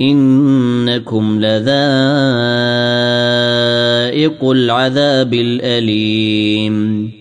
إنكم لذائق العذاب الأليم.